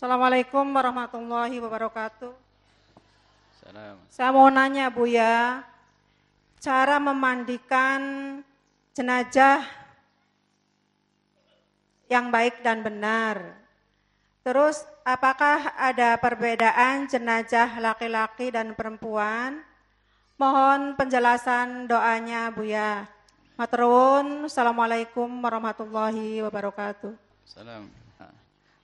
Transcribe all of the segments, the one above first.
Assalamualaikum warahmatullahi wabarakatuh. Salam. Saya mau nanya Bu ya, cara memandikan jenazah yang baik dan benar. Terus apakah ada perbedaan jenazah laki-laki dan perempuan? Mohon penjelasan doanya Bu ya. Matrun, Assalamualaikum warahmatullahi wabarakatuh. Salam.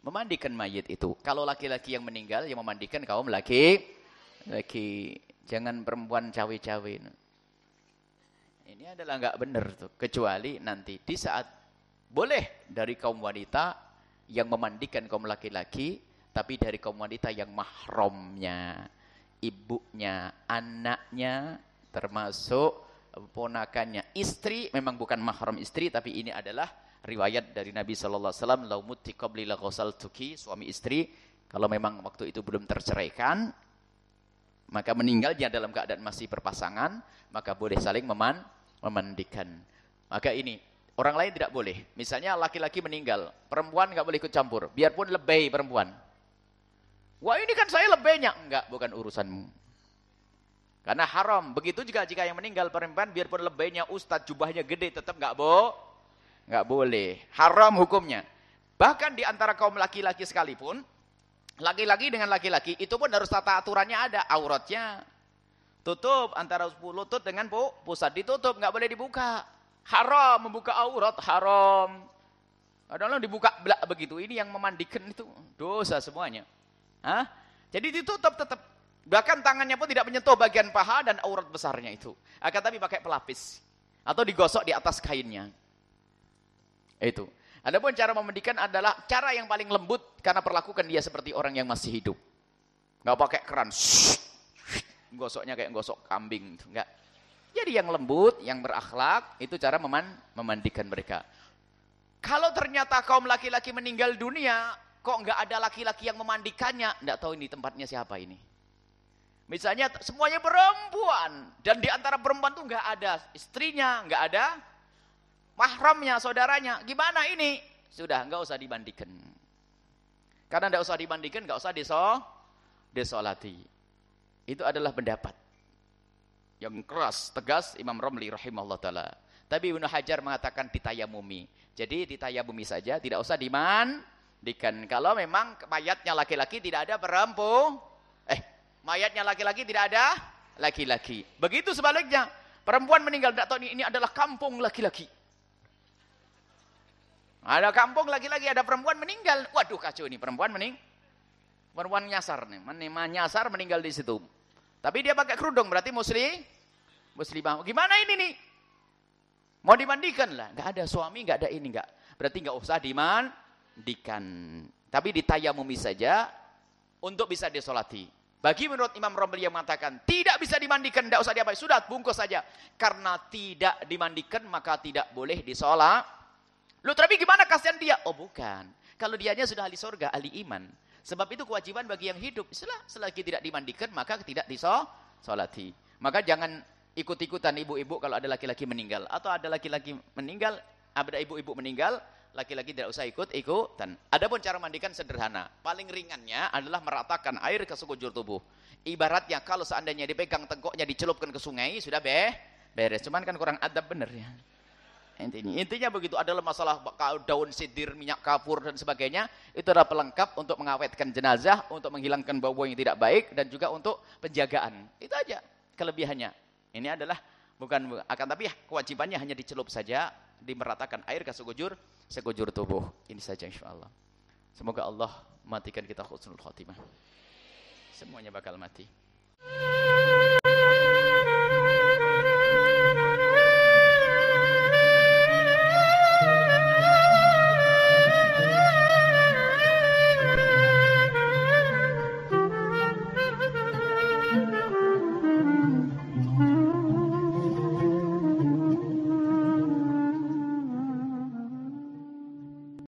Memandikan mayit itu. Kalau laki-laki yang meninggal, yang memandikan kaum laki lagi jangan perempuan cawe-cawe. Ini adalah nggak benar tuh. Kecuali nanti di saat boleh dari kaum wanita yang memandikan kaum laki-laki, tapi dari kaum wanita yang mahramnya, ibunya, anaknya, termasuk ponakannya. Istri memang bukan mahram istri, tapi ini adalah riwayat dari Nabi Shallallahu Alaihi Wasallam. Laumuti qabli tuki suami istri kalau memang waktu itu belum terceraikan maka meninggalnya dalam keadaan masih berpasangan, maka boleh saling meman memandikan. Maka ini orang lain tidak boleh. Misalnya laki-laki meninggal, perempuan nggak boleh ikut campur, biarpun lebih perempuan. Wah ini kan saya lebihnya, enggak, bukan urusanmu. Karena haram. Begitu juga jika yang meninggal perempuan, biarpun lebihnya ustadz jubahnya gede, tetap nggak bo, nggak boleh. Haram hukumnya. Bahkan di antara kaum laki-laki sekalipun, Laki-laki dengan laki-laki itu pun harus tata aturannya ada auratnya. Tutup antara lutut dengan pu pusat ditutup, nggak boleh dibuka. Haram membuka aurat, haram. Kadang-kadang dibuka belak begitu. Ini yang memandikan itu dosa semuanya. Hah? Jadi ditutup tetap. Bahkan tangannya pun tidak menyentuh bagian paha dan aurat besarnya itu. Akan tapi pakai pelapis. Atau digosok di atas kainnya. Itu. Adapun cara memandikan adalah cara yang paling lembut karena perlakukan dia seperti orang yang masih hidup. Enggak pakai keran. Gosoknya kayak gosok kambing, enggak. Jadi yang lembut, yang berakhlak itu cara meman memandikan mereka. Kalau ternyata kaum laki-laki meninggal dunia, kok enggak ada laki-laki yang memandikannya? Enggak tahu ini tempatnya siapa ini. Misalnya semuanya perempuan dan di antara perempuan tuh enggak ada istrinya, enggak ada mahramnya, saudaranya. Gimana ini? Sudah, enggak usah dibandingkan. Karena enggak usah dibandingkan, enggak usah deso, desolati. Itu adalah pendapat yang keras, tegas Imam Romli rahimahullah taala. Tapi Ibnu Hajar mengatakan ditayamumi. Jadi ditayamumi saja, tidak usah dimandikan. Kalau memang mayatnya laki-laki tidak ada perempuan, eh mayatnya laki-laki tidak ada laki-laki. Begitu sebaliknya, perempuan meninggal tidak tahu ini adalah kampung laki-laki. Ada kampung lagi-lagi ada perempuan meninggal. Waduh kacau ini perempuan mening. Perempuan nyasar nih, menemani nyasar meninggal di situ. Tapi dia pakai kerudung berarti muslim muslimah. Gimana ini nih? Mau dimandikan lah. Enggak ada suami, enggak ada ini enggak. Berarti enggak usah dimandikan. Tapi ditayamumi saja untuk bisa disolati. Bagi menurut Imam Romli yang mengatakan tidak bisa dimandikan, tidak usah diapain, sudah bungkus saja. Karena tidak dimandikan maka tidak boleh disolat Lu tapi gimana kasihan dia? Oh bukan. Kalau dianya sudah ahli surga, ahli iman. Sebab itu kewajiban bagi yang hidup. Setelah selagi tidak dimandikan, maka tidak disolati. Maka jangan ikut-ikutan ibu-ibu kalau ada laki-laki meninggal. Atau ada laki-laki meninggal, ada ibu-ibu meninggal, laki-laki tidak usah ikut-ikutan. Adapun cara mandikan sederhana. Paling ringannya adalah meratakan air ke sekujur tubuh. Ibaratnya kalau seandainya dipegang tengkoknya dicelupkan ke sungai, sudah be beres. Cuman kan kurang adab bener ya. Intinya, intinya begitu adalah masalah daun sidir, minyak kapur dan sebagainya. Itu adalah pelengkap untuk mengawetkan jenazah, untuk menghilangkan bau-bau yang tidak baik dan juga untuk penjagaan. Itu aja kelebihannya. Ini adalah bukan akan tapi kewajibannya hanya dicelup saja, dimeratakan air ke sekujur sekujur tubuh. Ini saja insyaallah. Semoga Allah matikan kita khusnul khotimah. Semuanya bakal mati.